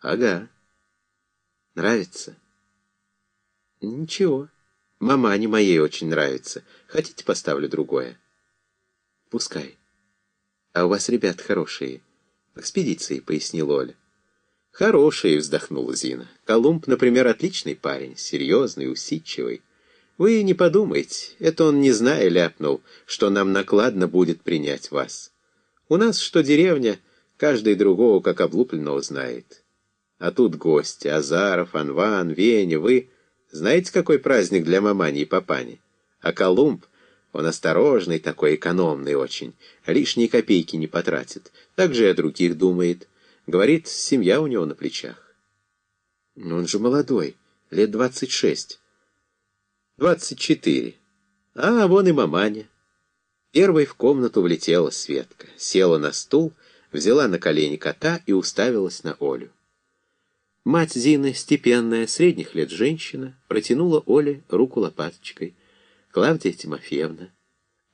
Ага. Нравится? Ничего. Мамане моей очень нравится. Хотите, поставлю другое? Пускай. А у вас ребят хорошие. В экспедиции, пояснил Оля. Хорошие, вздохнула Зина. Колумб, например, отличный парень, серьезный, усидчивый. Вы не подумайте, это он, не зная, ляпнул, что нам накладно будет принять вас. У нас, что деревня, каждый другого, как облупленного, знает. А тут гости, Азаров, Анван, Веня, вы. Знаете, какой праздник для мамани и папани? А Колумб, он осторожный такой, экономный очень, лишние копейки не потратит. Так же и о других думает. Говорит, семья у него на плечах. Но он же молодой, лет двадцать шесть. Двадцать четыре. А вон и маманя. Первой в комнату влетела Светка, села на стул, взяла на колени кота и уставилась на Олю. Мать Зины, степенная, средних лет женщина, протянула Оле руку лопаточкой. Клавдия Тимофеевна.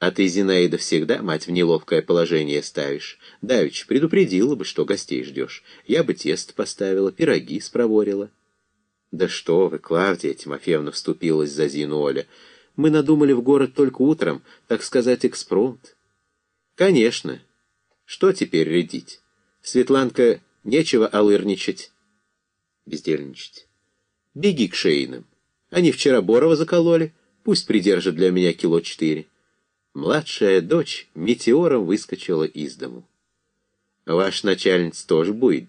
А ты, Зинаида, всегда мать в неловкое положение ставишь. Давич, предупредила бы, что гостей ждешь. Я бы тесто поставила, пироги спроворила. Да что вы, Клавдия Тимофеевна вступилась за Зину Оля. Мы надумали в город только утром, так сказать, экспромт. Конечно. Что теперь рядить? Светланка, нечего алырничать бездельничать. Беги к Шейным. Они вчера Борова закололи, пусть придержат для меня кило четыре. Младшая дочь метеором выскочила из дому. Ваш начальниц тоже будет?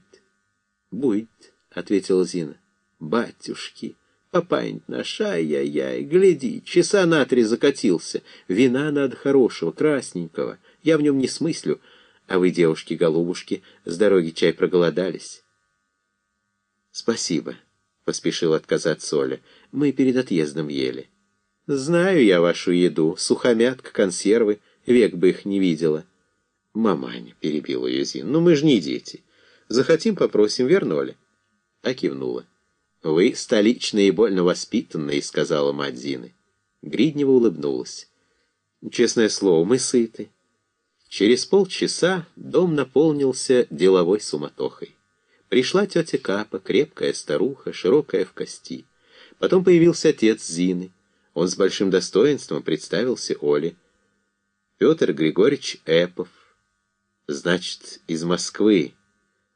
Будет, ответила Зина. Батюшки, папань наш, ай-яй-яй, гляди, часа на три закатился. Вина надо хорошего, красненького. Я в нем не смыслю, а вы, девушки-голубушки, с дороги чай проголодались. «Спасибо», — поспешил отказаться Оля. «Мы перед отъездом ели». «Знаю я вашу еду. Сухомятка, консервы. Век бы их не видела». «Маманя», — перебила ее Зин, — «ну мы же не дети. Захотим, попросим, верно, Оля?» А кивнула. «Вы столичные и больно воспитанные», — сказала мать Зины. Гриднева улыбнулась. «Честное слово, мы сыты». Через полчаса дом наполнился деловой суматохой. Пришла тетя Капа, крепкая старуха, широкая в кости. Потом появился отец Зины. Он с большим достоинством представился Оле. Петр Григорьевич Эпов. Значит, из Москвы.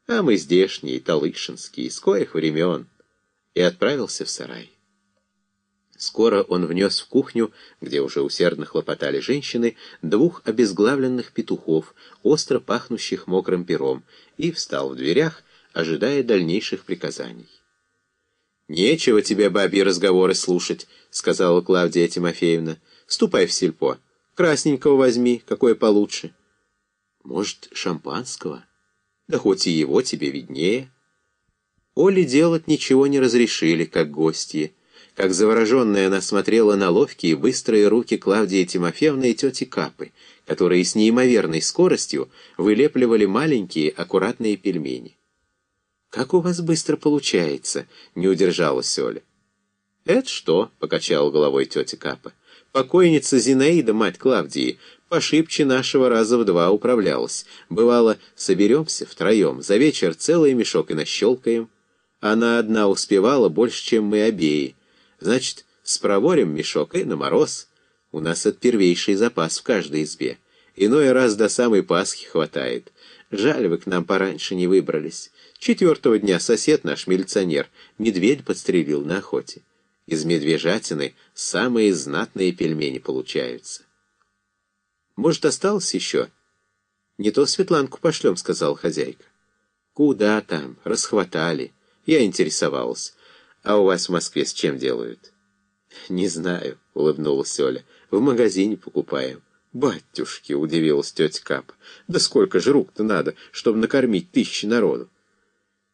А мы здешние, талышинские, из коих времен. И отправился в сарай. Скоро он внес в кухню, где уже усердно хлопотали женщины, двух обезглавленных петухов, остро пахнущих мокрым пером, и встал в дверях, ожидая дальнейших приказаний. «Нечего тебе бабьи разговоры слушать», — сказала Клавдия Тимофеевна. «Ступай в сельпо. Красненького возьми, какое получше». «Может, шампанского?» «Да хоть и его тебе виднее». Оле делать ничего не разрешили, как гостье. Как завороженная она смотрела на ловкие быстрые руки Клавдии Тимофеевны и тети Капы, которые с неимоверной скоростью вылепливали маленькие аккуратные пельмени. «Как у вас быстро получается?» — не удержалась Оля. «Это что?» — покачала головой тетя Капа. «Покойница Зинаида, мать Клавдии, пошибче нашего раза в два управлялась. Бывало, соберемся втроем, за вечер целый мешок и нащелкаем. Она одна успевала больше, чем мы обеи. Значит, спроворим мешок и на мороз. У нас от первейший запас в каждой избе. Иной раз до самой Пасхи хватает. Жаль, вы к нам пораньше не выбрались». Четвертого дня сосед наш, милиционер, медведь подстрелил на охоте. Из медвежатины самые знатные пельмени получаются. Может, осталось еще? Не то Светланку пошлем, сказал хозяйка. Куда там? Расхватали. Я интересовалась. А у вас в Москве с чем делают? Не знаю, улыбнулась Оля. В магазине покупаем. «Батюшки!» — удивилась тетя Кап. «Да сколько же рук-то надо, чтобы накормить тысячи народу?»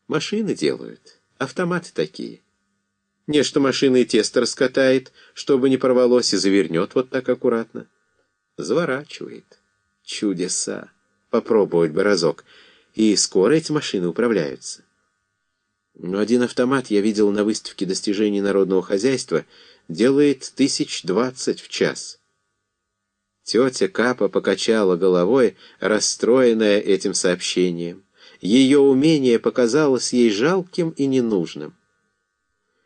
Машины делают, автоматы такие. Нечто машина и тесто раскатает, чтобы не порвалось, и завернет вот так аккуратно. Заворачивает. Чудеса. Попробовать бы разок. И скоро эти машины управляются. Но один автомат я видел на выставке достижений народного хозяйства делает тысяч двадцать в час. Тетя Капа покачала головой, расстроенная этим сообщением Ее умение показалось ей жалким и ненужным.